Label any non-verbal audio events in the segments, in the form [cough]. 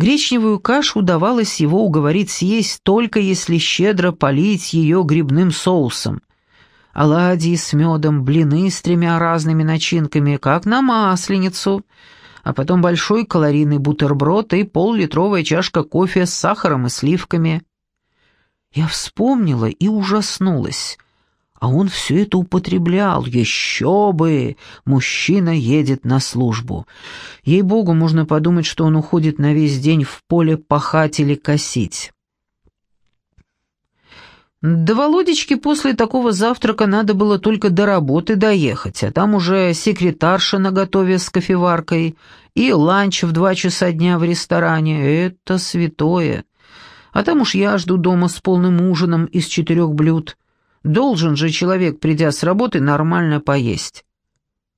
Гречневую кашу удавалось его уговорить съесть только если щедро полить ее грибным соусом. Оладьи с медом, блины с тремя разными начинками, как на масленицу, а потом большой калорийный бутерброд и пол-литровая чашка кофе с сахаром и сливками. Я вспомнила и ужаснулась. А он все это употреблял. Еще бы! Мужчина едет на службу. Ей-богу, можно подумать, что он уходит на весь день в поле пахать или косить. До Володечки после такого завтрака надо было только до работы доехать, а там уже секретарша наготове с кофеваркой и ланч в два часа дня в ресторане. Это святое. А там уж я жду дома с полным ужином из четырех блюд. Должен же человек, придя с работы, нормально поесть.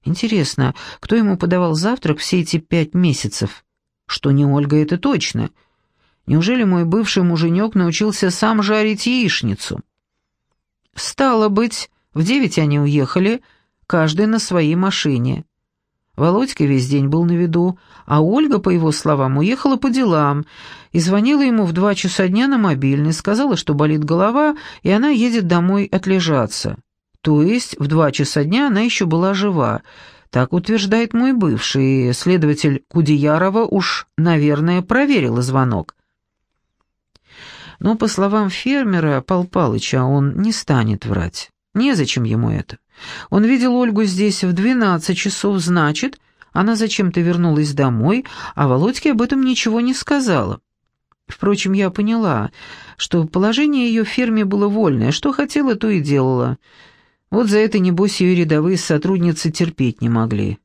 Интересно, кто ему подавал завтрак все эти пять месяцев? Что не Ольга, это точно. Неужели мой бывший муженек научился сам жарить яичницу? Стало быть, в девять они уехали, каждый на своей машине. Володька весь день был на виду, а Ольга, по его словам, уехала по делам и звонила ему в два часа дня на мобильный, сказала, что болит голова, и она едет домой отлежаться. То есть в два часа дня она еще была жива. Так утверждает мой бывший, следователь Кудеярова уж, наверное, проверила звонок. Но, по словам фермера Пал Палыча, он не станет врать. Незачем ему это. Он видел Ольгу здесь в двенадцать часов, значит, она зачем-то вернулась домой, а Володьке об этом ничего не сказала. Впрочем, я поняла, что положение ее в ферме было вольное, что хотела, то и делала. Вот за это, небось, ее рядовые сотрудницы терпеть не могли.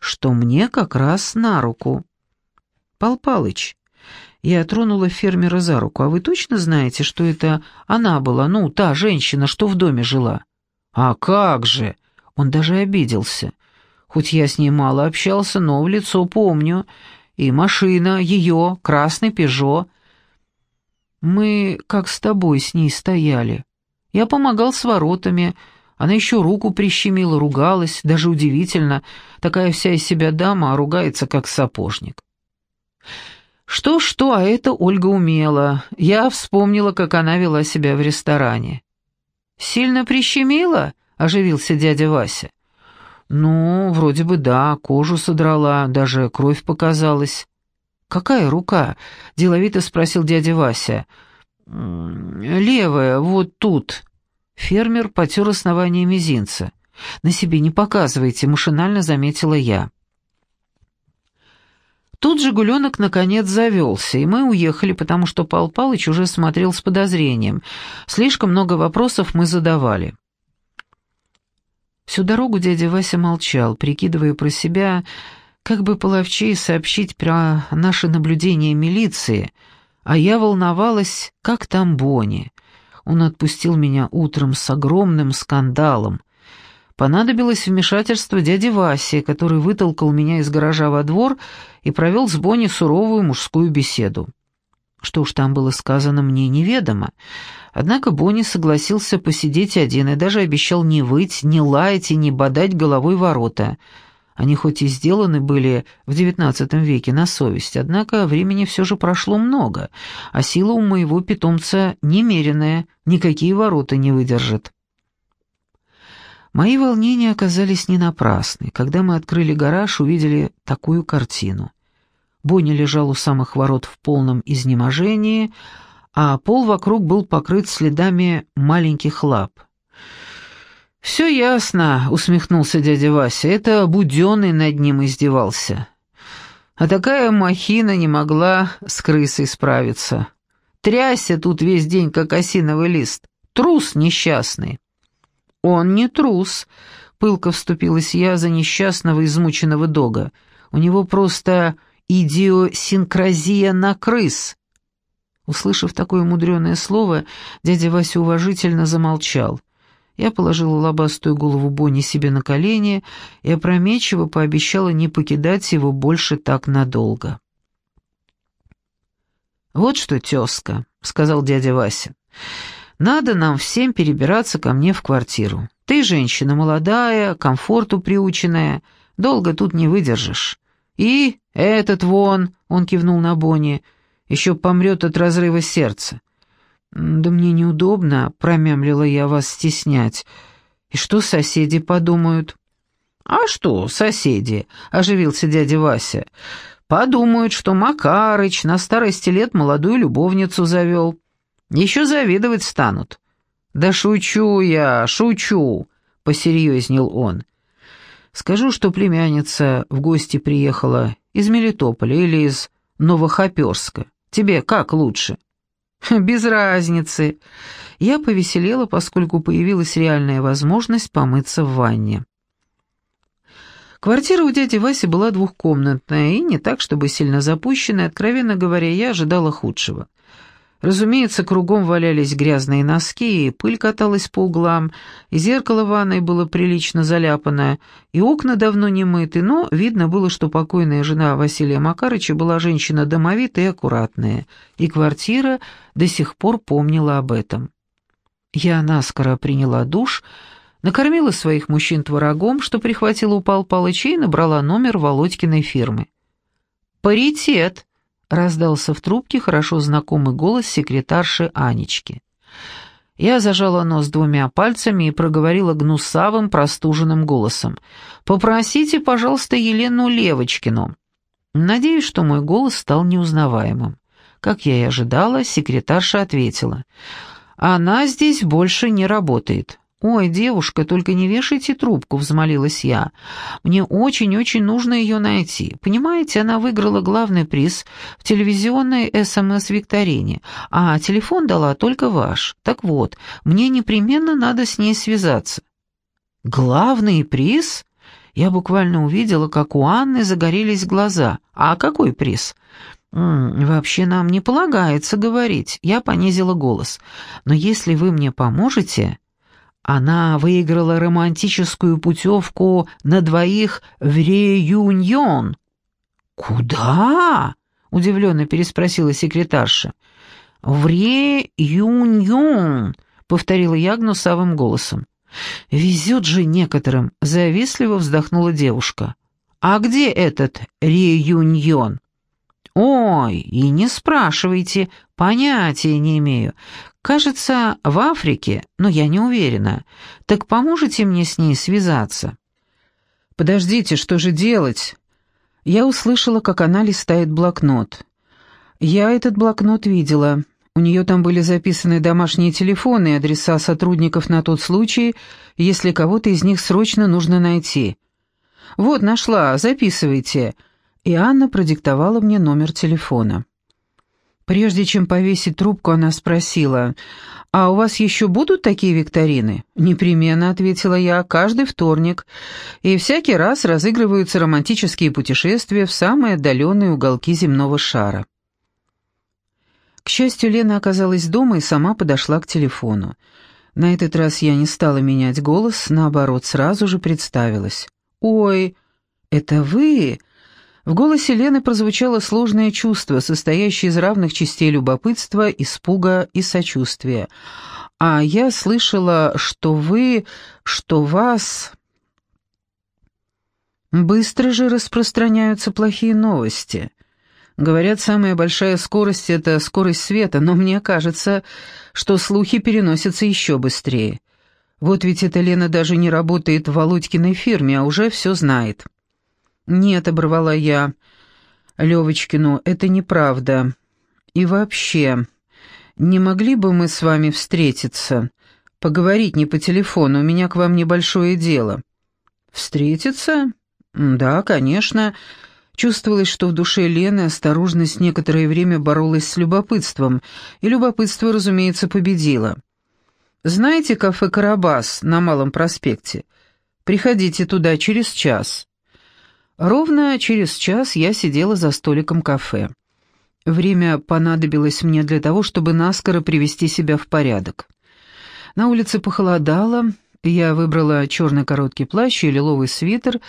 Что мне как раз на руку. Пал Палыч, я тронула фермера за руку, а вы точно знаете, что это она была, ну, та женщина, что в доме жила? «А как же!» Он даже обиделся. Хоть я с ней мало общался, но в лицо помню. И машина, ее, красный «Пежо». Мы как с тобой с ней стояли. Я помогал с воротами, она еще руку прищемила, ругалась, даже удивительно. Такая вся из себя дама, а ругается как сапожник. Что-что, а это Ольга умела. Я вспомнила, как она вела себя в ресторане. «Сильно прищемила?» — оживился дядя Вася. «Ну, вроде бы да, кожу содрала, даже кровь показалась». «Какая рука?» — деловито спросил дядя Вася. «Левая, вот тут». Фермер потер основание мизинца. «На себе не показывайте», — машинально заметила я. Тут же гуленок наконец завелся, и мы уехали, потому что Пал Палыч уже смотрел с подозрением. Слишком много вопросов мы задавали. Всю дорогу дядя Вася молчал, прикидывая про себя, как бы половчее сообщить про наши наблюдения милиции, а я волновалась, как там Бонни. Он отпустил меня утром с огромным скандалом. Понадобилось вмешательство дяди Васи, который вытолкал меня из гаража во двор и провел с Бонни суровую мужскую беседу. Что уж там было сказано, мне неведомо. Однако Бонни согласился посидеть один и даже обещал не выть, не лаять и не бодать головой ворота. Они хоть и сделаны были в девятнадцатом веке на совесть, однако времени все же прошло много, а сила у моего питомца немеренная, никакие ворота не выдержат. Мои волнения оказались не напрасны. Когда мы открыли гараж, увидели такую картину. Бонни лежал у самых ворот в полном изнеможении, а пол вокруг был покрыт следами маленьких лап. «Все ясно», — усмехнулся дядя Вася, — «это Буденный над ним издевался». А такая махина не могла с крысой справиться. Трясся тут весь день, как осиновый лист. Трус несчастный. «Он не трус», — пылко вступилась я за несчастного измученного дога. «У него просто идиосинкразия на крыс». Услышав такое мудреное слово, дядя Вася уважительно замолчал. Я положила лобастую голову Бонни себе на колени и опрометчиво пообещала не покидать его больше так надолго. «Вот что, тезка», — сказал дядя Вася, — надо нам всем перебираться ко мне в квартиру. Ты женщина молодая, комфорту приученная, долго тут не выдержишь. И этот вон, он кивнул на Бонни, еще помрет от разрыва сердца. «Да мне неудобно», — промямлила я вас стеснять. «И что соседи подумают?» «А что, соседи?» — оживился дядя Вася. «Подумают, что Макарыч на старости лет молодую любовницу завел. Еще завидовать станут». «Да шучу я, шучу», — посерьезнел он. «Скажу, что племянница в гости приехала из Мелитополя или из Новохоперска. Тебе как лучше?» [laughs] «Без разницы». Я повеселела, поскольку появилась реальная возможность помыться в ванне. Квартира у дяди Васи была двухкомнатная и не так, чтобы сильно запущенная. Откровенно говоря, я ожидала худшего. Разумеется, кругом валялись грязные носки, и пыль каталась по углам, и зеркало ванной было прилично заляпанное, и окна давно не мыты, но видно было, что покойная жена Василия Макарыча была женщина домовитая и аккуратная, и квартира до сих пор помнила об этом. Я наскоро приняла душ, накормила своих мужчин творогом, что прихватила у Пал набрала номер Володькиной фирмы. «Паритет!» — раздался в трубке хорошо знакомый голос секретарши Анечки. Я зажала нос двумя пальцами и проговорила гнусавым, простуженным голосом. «Попросите, пожалуйста, Елену Левочкину». Надеюсь, что мой голос стал неузнаваемым. Как я и ожидала, секретарша ответила. «Она здесь больше не работает». «Ой, девушка, только не вешайте трубку», — взмолилась я. «Мне очень-очень нужно ее найти. Понимаете, она выиграла главный приз в телевизионной СМС-викторине, а телефон дала только ваш. Так вот, мне непременно надо с ней связаться». «Главный приз?» Я буквально увидела, как у Анны загорелись глаза. «А какой приз?» «М -м, «Вообще нам не полагается говорить», — я понизила голос. «Но если вы мне поможете...» Она выиграла романтическую путевку на двоих в реюньон. «Куда?» — удивленно переспросила секретарша. «В реюньон», — повторила я гнусавым голосом. «Везет же некоторым», — завистливо вздохнула девушка. «А где этот реюньон?» «Ой, и не спрашивайте, понятия не имею. Кажется, в Африке, но я не уверена. Так поможете мне с ней связаться?» «Подождите, что же делать?» Я услышала, как она листает блокнот. Я этот блокнот видела. У нее там были записаны домашние телефоны и адреса сотрудников на тот случай, если кого-то из них срочно нужно найти. «Вот, нашла, записывайте». И Анна продиктовала мне номер телефона. Прежде чем повесить трубку, она спросила, «А у вас еще будут такие викторины?» «Непременно», — ответила я, — «каждый вторник. И всякий раз разыгрываются романтические путешествия в самые отдаленные уголки земного шара». К счастью, Лена оказалась дома и сама подошла к телефону. На этот раз я не стала менять голос, наоборот, сразу же представилась. «Ой, это вы?» В голосе Лены прозвучало сложное чувство, состоящее из равных частей любопытства, испуга и сочувствия. «А я слышала, что вы... что вас...» Быстро же распространяются плохие новости. Говорят, самая большая скорость — это скорость света, но мне кажется, что слухи переносятся еще быстрее. Вот ведь эта Лена даже не работает в Володькиной фирме, а уже все знает. «Нет», — оборвала я. «Левочкину, это неправда. И вообще, не могли бы мы с вами встретиться? Поговорить не по телефону, у меня к вам небольшое дело». «Встретиться? Да, конечно». Чувствовалось, что в душе Лены осторожность некоторое время боролась с любопытством, и любопытство, разумеется, победило. «Знаете кафе «Карабас» на Малом проспекте? Приходите туда через час». Ровно через час я сидела за столиком кафе. Время понадобилось мне для того, чтобы наскоро привести себя в порядок. На улице похолодало, я выбрала черный короткий плащ и лиловый свитер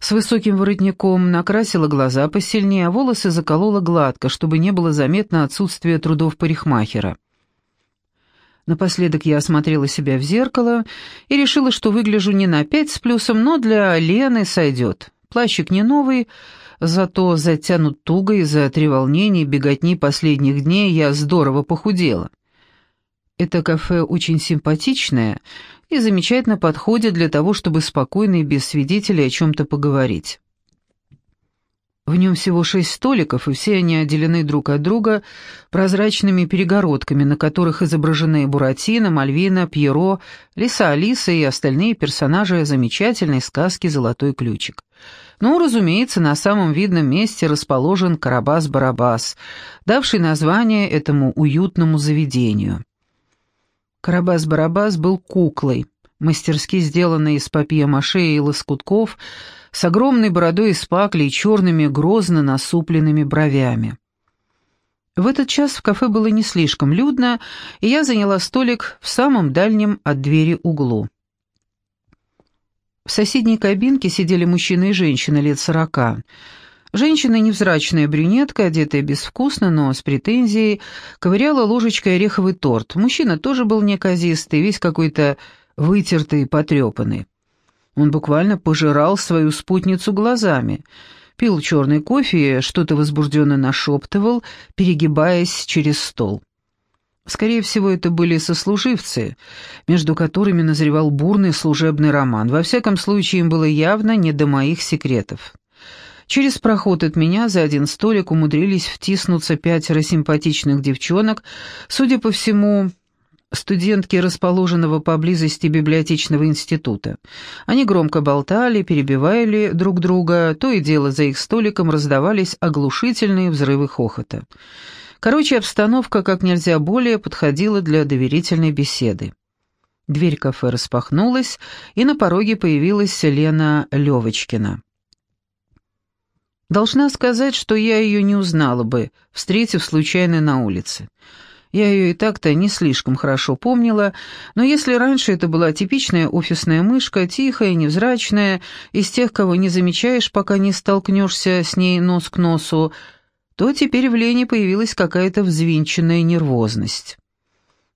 с высоким воротником, накрасила глаза посильнее, а волосы заколола гладко, чтобы не было заметно отсутствие трудов парикмахера. Напоследок я осмотрела себя в зеркало и решила, что выгляжу не на пять с плюсом, но для Лены сойдет. Плащик не новый, зато затянут туго из-за треволнений и беготни последних дней я здорово похудела. Это кафе очень симпатичное и замечательно подходит для того, чтобы спокойно и без свидетелей о чем-то поговорить. В нем всего шесть столиков, и все они отделены друг от друга прозрачными перегородками, на которых изображены Буратино, Мальвина, Пьеро, Лиса Алиса и остальные персонажи замечательной сказки «Золотой ключик». Ну, разумеется, на самом видном месте расположен Карабас-Барабас, давший название этому уютному заведению. Карабас-Барабас был куклой, мастерски сделанной из папье-маше и лоскутков, с огромной бородой из пакли и черными грозно насупленными бровями. В этот час в кафе было не слишком людно, и я заняла столик в самом дальнем от двери углу. В соседней кабинке сидели мужчина и женщина лет сорока. Женщина, невзрачная брюнетка, одетая безвкусно, но с претензией, ковыряла ложечкой ореховый торт. Мужчина тоже был неказистый, весь какой-то вытертый и потрепанный. Он буквально пожирал свою спутницу глазами, пил черный кофе и что-то возбужденно нашептывал, перегибаясь через стол. Скорее всего, это были сослуживцы, между которыми назревал бурный служебный роман. Во всяком случае, им было явно не до моих секретов. Через проход от меня за один столик умудрились втиснуться пятеро симпатичных девчонок, судя по всему, студентки расположенного поблизости библиотечного института. Они громко болтали, перебивали друг друга, то и дело за их столиком раздавались оглушительные взрывы хохота. Короче, обстановка как нельзя более подходила для доверительной беседы. Дверь кафе распахнулась, и на пороге появилась Лена Левочкина. Должна сказать, что я ее не узнала бы, встретив случайно на улице. Я ее и так-то не слишком хорошо помнила, но если раньше это была типичная офисная мышка, тихая, невзрачная, из тех, кого не замечаешь, пока не столкнешься с ней нос к носу, то теперь в Лене появилась какая-то взвинченная нервозность.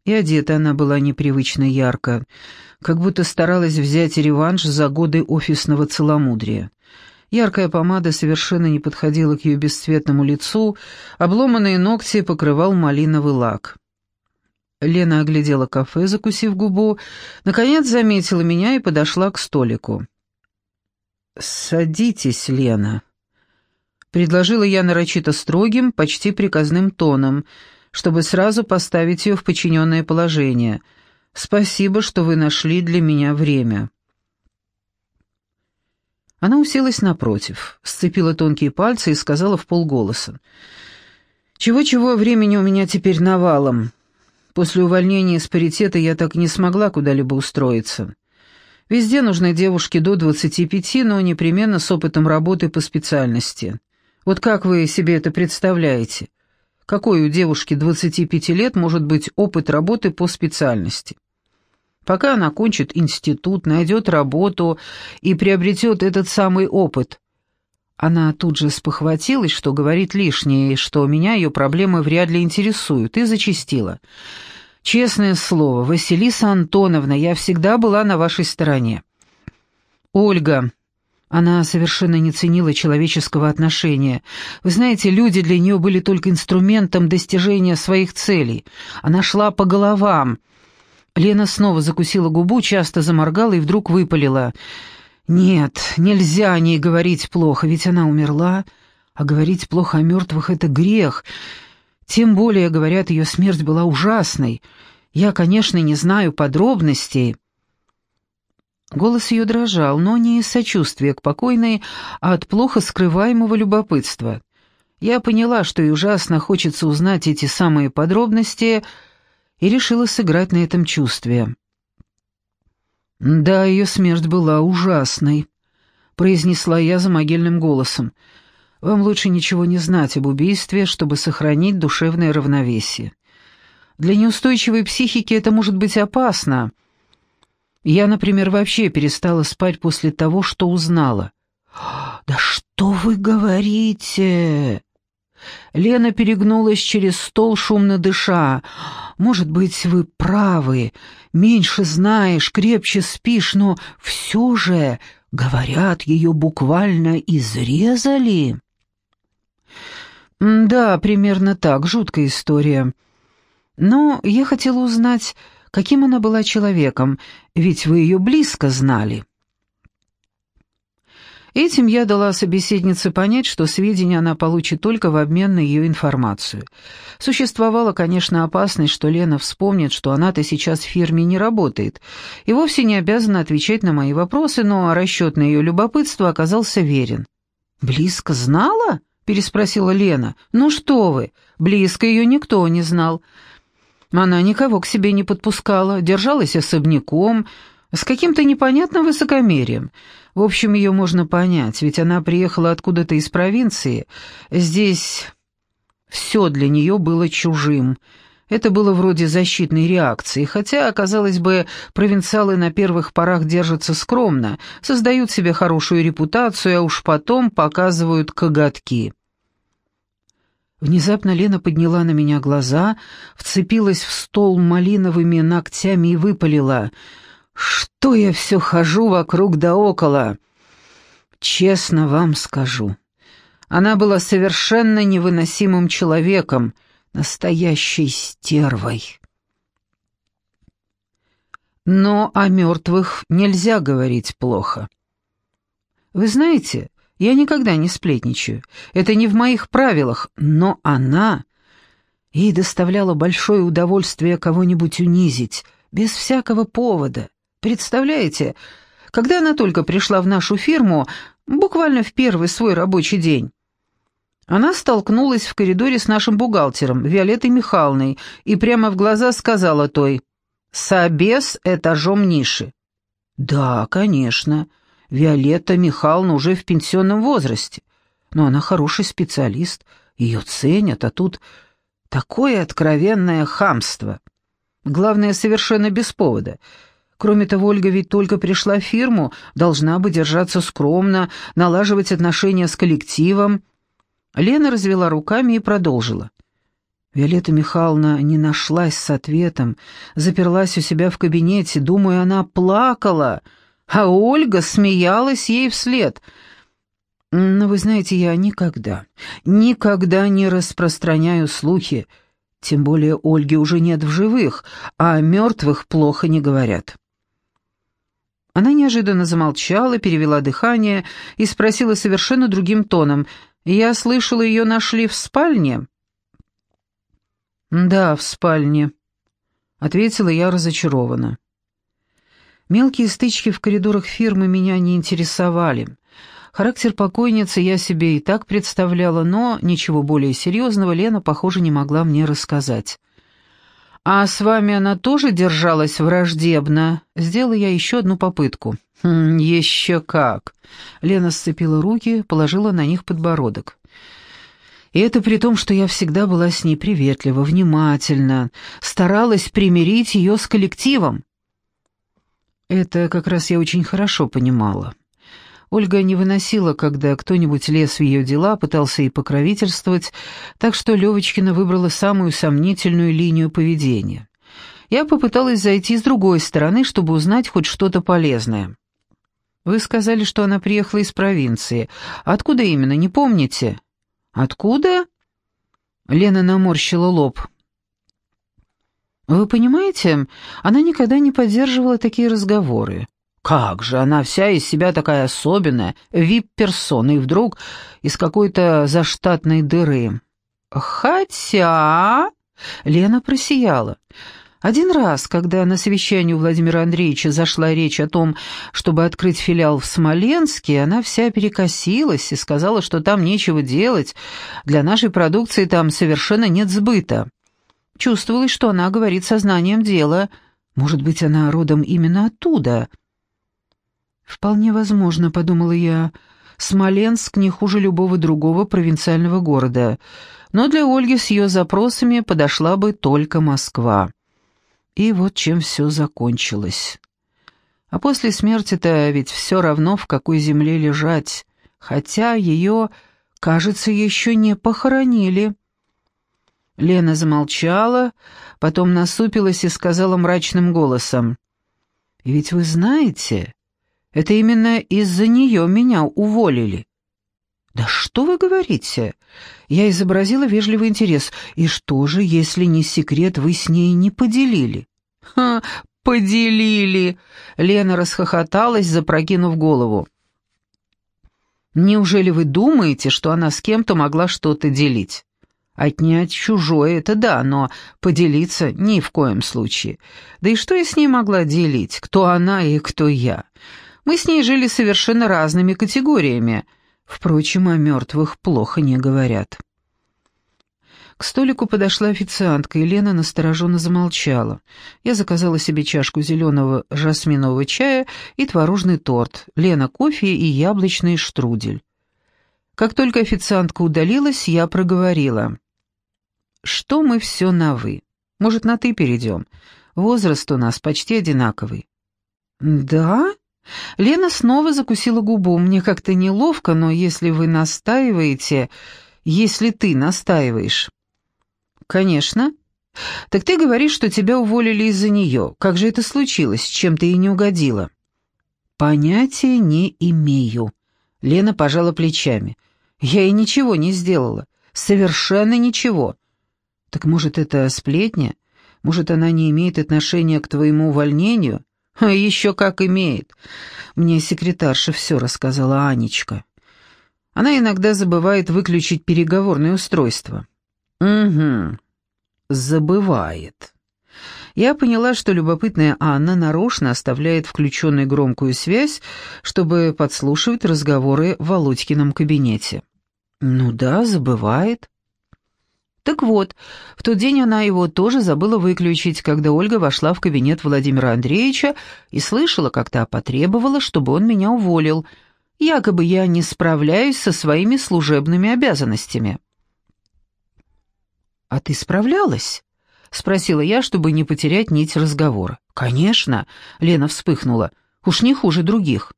И одета она была непривычно ярко, как будто старалась взять реванш за годы офисного целомудрия. Яркая помада совершенно не подходила к ее бесцветному лицу, обломанные ногти покрывал малиновый лак. Лена оглядела кафе, закусив губу, наконец заметила меня и подошла к столику. «Садитесь, Лена», — предложила я нарочито строгим, почти приказным тоном, чтобы сразу поставить ее в подчиненное положение. «Спасибо, что вы нашли для меня время». Она уселась напротив, сцепила тонкие пальцы и сказала в полголоса. «Чего-чего, времени у меня теперь навалом. После увольнения из паритета я так и не смогла куда-либо устроиться. Везде нужны девушки до 25, но непременно с опытом работы по специальности. Вот как вы себе это представляете? Какой у девушки 25 лет может быть опыт работы по специальности? пока она кончит институт, найдет работу и приобретет этот самый опыт. Она тут же спохватилась, что говорит лишнее, что меня ее проблемы вряд ли интересуют, и зачастила. «Честное слово, Василиса Антоновна, я всегда была на вашей стороне». «Ольга», она совершенно не ценила человеческого отношения. Вы знаете, люди для нее были только инструментом достижения своих целей. Она шла по головам, Лена снова закусила губу, часто заморгала и вдруг выпалила. «Нет, нельзя о ней говорить плохо, ведь она умерла, а говорить плохо о мертвых — это грех. Тем более, говорят, ее смерть была ужасной. Я, конечно, не знаю подробностей». Голос ее дрожал, но не из сочувствия к покойной, а от плохо скрываемого любопытства. Я поняла, что ей ужасно хочется узнать эти самые подробности — и решила сыграть на этом чувстве. «Да, ее смерть была ужасной», — произнесла я за могильным голосом. «Вам лучше ничего не знать об убийстве, чтобы сохранить душевное равновесие. Для неустойчивой психики это может быть опасно. Я, например, вообще перестала спать после того, что узнала». [gasps] «Да что вы говорите?» Лена перегнулась через стол, шумно дыша. [gasps] «Может быть, вы правы. Меньше знаешь, крепче спишь, но все же Говорят, ее буквально изрезали. Да, примерно так, жуткая история. Но я хотела узнать, каким она была человеком, ведь вы ее близко знали. Этим я дала собеседнице понять, что сведения она получит только в обмен на ее информацию. Существовала, конечно, опасность, что Лена вспомнит, что она-то сейчас в фирме не работает, и вовсе не обязана отвечать на мои вопросы, но расчет на ее любопытство оказался верен. «Близко знала?» — переспросила Лена. «Ну что вы, близко ее никто не знал». Она никого к себе не подпускала, держалась особняком, с каким-то непонятным высокомерием. В общем, ее можно понять, ведь она приехала откуда-то из провинции. Здесь все для нее было чужим. Это было вроде защитной реакции, хотя, казалось бы, провинциалы на первых порах держатся скромно, создают себе хорошую репутацию, а уж потом показывают коготки. Внезапно Лена подняла на меня глаза, вцепилась в стол малиновыми ногтями и выпалила — что я все хожу вокруг да около? Честно вам скажу, она была совершенно невыносимым человеком, настоящей стервой. Но о мертвых нельзя говорить плохо. Вы знаете, я никогда не сплетничаю, это не в моих правилах, но она... Ей доставляло большое удовольствие кого-нибудь унизить, без всякого повода, Представляете, когда она только пришла в нашу фирму, буквально в первый свой рабочий день, она столкнулась в коридоре с нашим бухгалтером, Виолеттой Михайловной, и прямо в глаза сказала той «Собес этажом ниши». «Да, конечно, Виолетта Михайловна уже в пенсионном возрасте, но она хороший специалист, ее ценят, а тут такое откровенное хамство. Главное, совершенно без повода — Кроме того, Ольга ведь только пришла в фирму, должна бы держаться скромно, налаживать отношения с коллективом. Лена развела руками и продолжила. Виолетта Михайловна не нашлась с ответом, заперлась у себя в кабинете, думаю, она плакала, а Ольга смеялась ей вслед. Но вы знаете, я никогда, никогда не распространяю слухи, тем более Ольги уже нет в живых, а о мертвых плохо не говорят. Она неожиданно замолчала, перевела дыхание и спросила совершенно другим тоном. «Я слышала, ее нашли в спальне?» «Да, в спальне», — ответила я разочарованно. Мелкие стычки в коридорах фирмы меня не интересовали. Характер покойницы я себе и так представляла, но ничего более серьезного Лена, похоже, не могла мне рассказать. «А с вами она тоже держалась враждебно?» Сделала я еще одну попытку. «Хм, еще как!» Лена сцепила руки, положила на них подбородок. И это при том, что я всегда была с ней приветлива, внимательна, старалась примирить ее с коллективом. Это как раз я очень хорошо понимала. Ольга не выносила, когда кто-нибудь лез в ее дела, пытался ей покровительствовать, так что Левочкина выбрала самую сомнительную линию поведения. Я попыталась зайти с другой стороны, чтобы узнать хоть что-то полезное. «Вы сказали, что она приехала из провинции. Откуда именно, не помните?» «Откуда?» Лена наморщила лоб. «Вы понимаете, она никогда не поддерживала такие разговоры. Как же, она вся из себя такая особенная, вип-персона, и вдруг из какой-то заштатной дыры. Хотя... Лена просияла. Один раз, когда на совещании у Владимира Андреевича зашла речь о том, чтобы открыть филиал в Смоленске, она вся перекосилась и сказала, что там нечего делать, для нашей продукции там совершенно нет сбыта. Чувствовалось, что она говорит сознанием дела. Может быть, она родом именно оттуда — «Вполне возможно», — подумала я. «Смоленск не хуже любого другого провинциального города, но для Ольги с ее запросами подошла бы только Москва». И вот чем все закончилось. А после смерти-то ведь все равно в какой земле лежать, хотя ее, кажется, еще не похоронили. Лена замолчала, потом насупилась и сказала мрачным голосом. «И ведь вы знаете, Это именно из-за нее меня уволили». «Да что вы говорите?» Я изобразила вежливый интерес. «И что же, если не секрет, вы с ней не поделили?» «Ха, поделили!» Лена расхохоталась, запрокинув голову. «Неужели вы думаете, что она с кем-то могла что-то делить?» «Отнять чужое — это да, но поделиться ни в коем случае. Да и что я с ней могла делить? Кто она и кто я? Мы с ней жили совершенно разными категориями. Впрочем, о мертвых плохо не говорят». К столику подошла официантка, и Лена настороженно замолчала. Я заказала себе чашку зеленого жасминового чая и творожный торт, Лена кофе и яблочный штрудель. Как только официантка удалилась, я проговорила. «Что мы все на «вы»? Может, на «ты» перейдем? Возраст у нас почти одинаковый». «Да?» Лена снова закусила губу. «Мне как-то неловко, но если вы настаиваете...» «Если ты настаиваешь...» «Конечно. Так ты говоришь, что тебя уволили из-за нее. Как же это случилось? Чем ты ей не угодила?» «Понятия не имею». Лена пожала плечами. «Я ей ничего не сделала. Совершенно ничего. Так может, это сплетня? Может, она не имеет отношения к твоему увольнению?» «А еще как имеет. Мне секретарша все рассказала Анечка. Она иногда забывает выключить переговорное устройство». «Угу. Забывает». Я поняла, что любопытная Анна нарочно оставляет включенной громкую связь, чтобы подслушивать разговоры в Володькином кабинете. «Ну да, забывает». Так вот, в тот день она его тоже забыла выключить, когда Ольга вошла в кабинет Владимира Андреевича и слышала, как та потребовала, чтобы он меня уволил. Якобы я не справляюсь со своими служебными обязанностями. «А ты справлялась?» — спросила я, чтобы не потерять нить разговора. «Конечно», — Лена вспыхнула, — «уж не хуже других».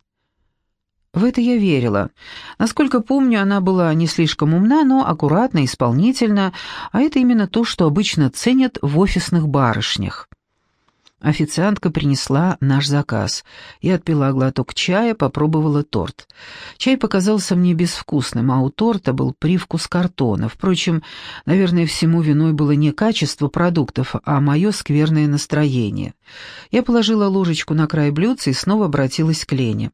В это я верила. Насколько помню, она была не слишком умна, но аккуратна, исполнительна, а это именно то, что обычно ценят в офисных барышнях. Официантка принесла наш заказ. Я отпила глоток чая, попробовала торт. Чай показался мне безвкусным, а у торта был привкус картона. Впрочем, наверное, всему виной было не качество продуктов, а мое скверное настроение. Я положила ложечку на край блюдца и снова обратилась к Лене.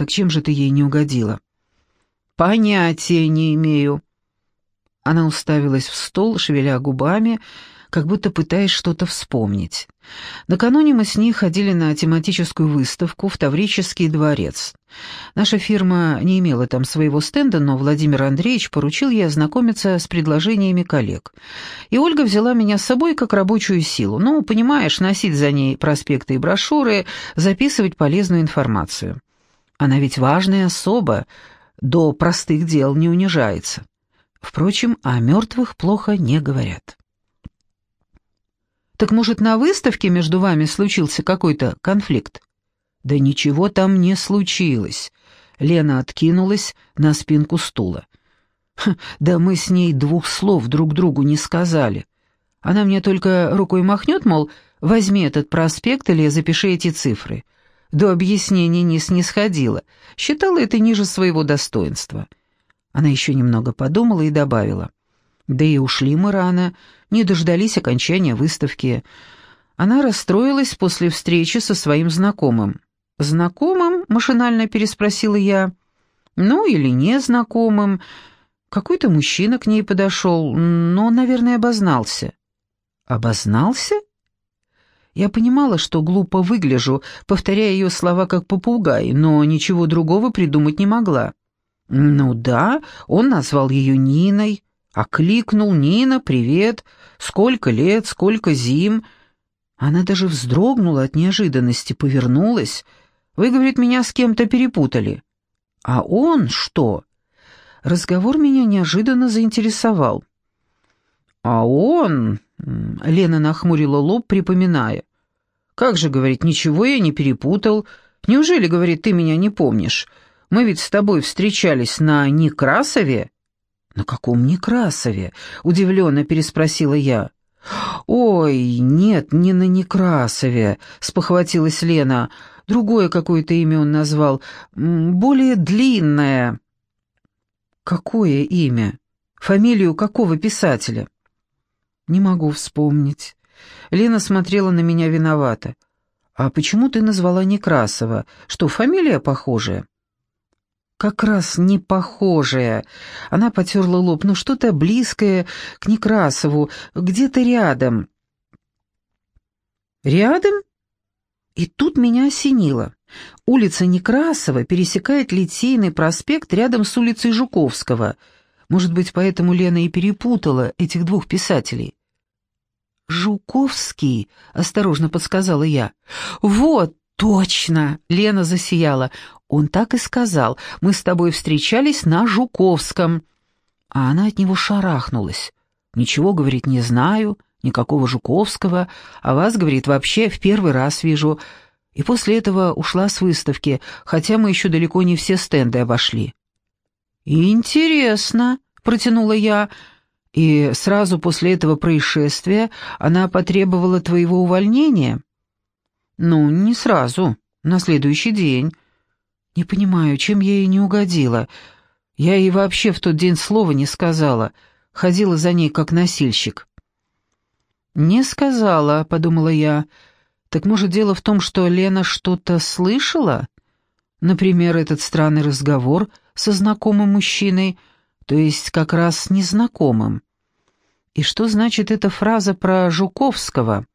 «Так чем же ты ей не угодила?» «Понятия не имею». Она уставилась в стол, шевеля губами, как будто пытаясь что-то вспомнить. Накануне мы с ней ходили на тематическую выставку в Таврический дворец. Наша фирма не имела там своего стенда, но Владимир Андреевич поручил ей ознакомиться с предложениями коллег. И Ольга взяла меня с собой как рабочую силу. Ну, понимаешь, носить за ней проспекты и брошюры, записывать полезную информацию. Она ведь важная особа, до простых дел не унижается. Впрочем, о мертвых плохо не говорят. Так может, на выставке между вами случился какой-то конфликт? Да ничего там не случилось. Лена откинулась на спинку стула. Да мы с ней двух слов друг другу не сказали. Она мне только рукой махнет, мол, возьми этот проспект или запиши эти цифры. До объяснений не снисходила, считала это ниже своего достоинства. Она еще немного подумала и добавила. Да и ушли мы рано, не дождались окончания выставки. Она расстроилась после встречи со своим знакомым. «Знакомым?» — машинально переспросила я. «Ну, или незнакомым. Какой-то мужчина к ней подошел, но, наверное, обознался». «Обознался?» Я понимала, что глупо выгляжу, повторяя ее слова как попугай, но ничего другого придумать не могла. «Ну да, он назвал ее Ниной». Окликнул Нина, привет, сколько лет, сколько зим. Она даже вздрогнула от неожиданности, повернулась. Вы, говорит, меня с кем-то перепутали. А он что? Разговор меня неожиданно заинтересовал. А он... Лена нахмурила лоб, припоминая. «Как же, — говорит, — ничего я не перепутал. Неужели, — говорит, — ты меня не помнишь? Мы ведь с тобой встречались на Некрасове?» «На каком Некрасове?» — удивленно переспросила я. «Ой, нет, не на Некрасове», — спохватилась Лена. Другое какое-то имя он назвал, более длинное. Какое имя? Фамилию какого писателя? Не могу вспомнить. Лена смотрела на меня виновато. А почему ты назвала Некрасова? Что, фамилия похожая? как раз не похожая. Она потерла лоб, ну что-то близкое к Некрасову, где-то рядом. Рядом? И тут меня осенило. Улица Некрасова пересекает Литейный проспект рядом с улицей Жуковского. Может быть, поэтому Лена и перепутала этих двух писателей. «Жуковский», — осторожно подсказала я. «Вот, точно!» — Лена засияла. Он так и сказал. Мы с тобой встречались на Жуковском. А она от него шарахнулась. Ничего, говорит, не знаю, никакого Жуковского, а вас, говорит, вообще в первый раз вижу. И после этого ушла с выставки, хотя мы еще далеко не все стенды обошли. «Интересно», — протянула я, и сразу после этого происшествия она потребовала твоего увольнения? «Ну, не сразу, на следующий день». Не понимаю, чем я ей не угодила. Я ей вообще в тот день слова не сказала. Ходила за ней как носильщик. «Не сказала», — подумала я. «Так может, дело в том, что Лена что-то слышала? Например, этот странный разговор со знакомым мужчиной, то есть как раз незнакомым. И что значит эта фраза про Жуковского?»